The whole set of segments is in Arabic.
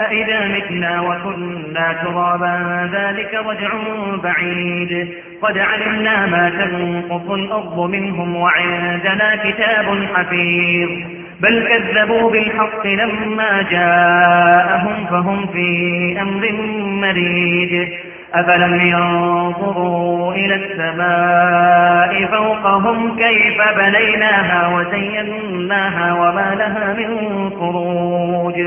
أئذا متنا وكنا ترابا ذلك رجع بعيد. قد علمنا ما تنقص الأرض منهم وعندنا كتاب حفيظ. بل كذبوا بالحق لما جاءهم فهم في أمر مريد. أفلم ينظروا إلى السماء فوقهم كيف بنيناها وزيناها وما لها من فروج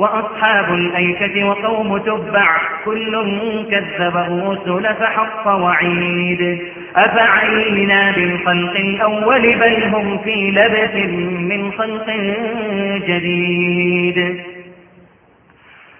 وأصحاب الأيكة وقوم تبع كل كذب الرسل فحق وعيد. أفعينا بالخلق الأول بل هم في لبث من خلق جديد.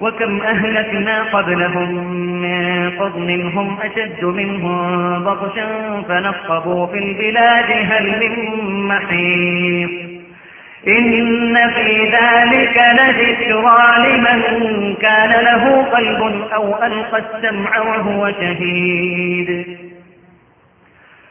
وكم أهلكنا قبلهم من قرن هم أشد منهم بطشا فنقبوا في البلاد هل من محيط. إن في ذلك لذكرى لمن كان له قلب أو ألقى السمع وهو شهيد.